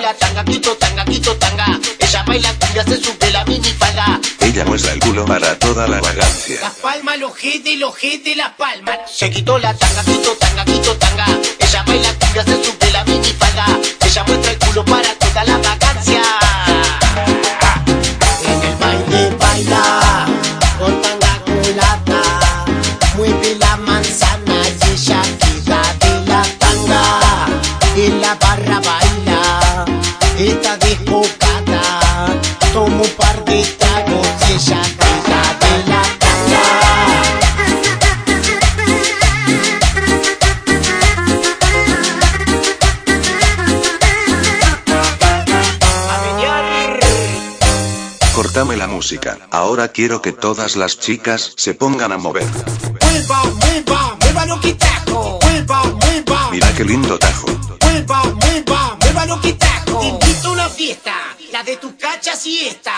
la tanga, quito tanga, quito tanga. Ella baila cumbia, se sube la minifalda. Ella muestra el culo para toda la vagancia. Las palmas, los y los y las palmas. Se quitó la tanga, quito tanga, quito tanga. Ella baila Cortame la música. Ahora quiero que todas las chicas se pongan a mover. Mira qué lindo tajo. Te invito a una fiesta, la de tu cacha siesta.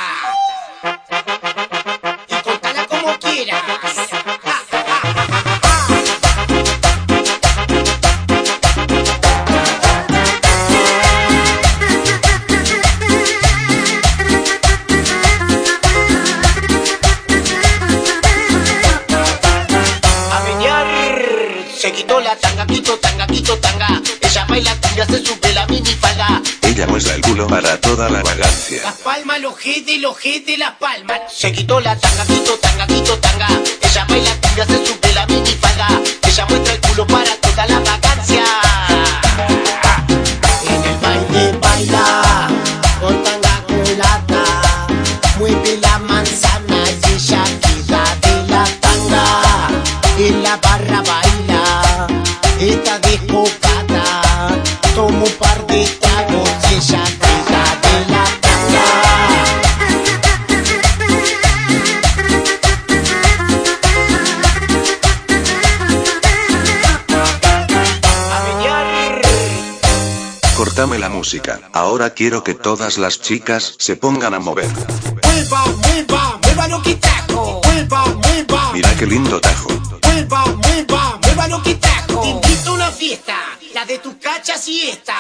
Se quitó la tanga, quito tanga, quito tanga. Ella baila cumbia, se sube la minifalda. Ella muestra el culo para toda la vagancia. Las palmas, los y los y las palmas. Se quitó la tanga, quito tanga, quito tanga. Ella baila cumbia, se sube la minifalda. Ella muestra el culo para toda la vacancia. En el baile baila con tanga culata, mueve la manzana y ella queda de la tanga. En la barra Cortame la música. Ahora quiero que todas las chicas se pongan a mover. Mira qué lindo tajo. Cacha siesta.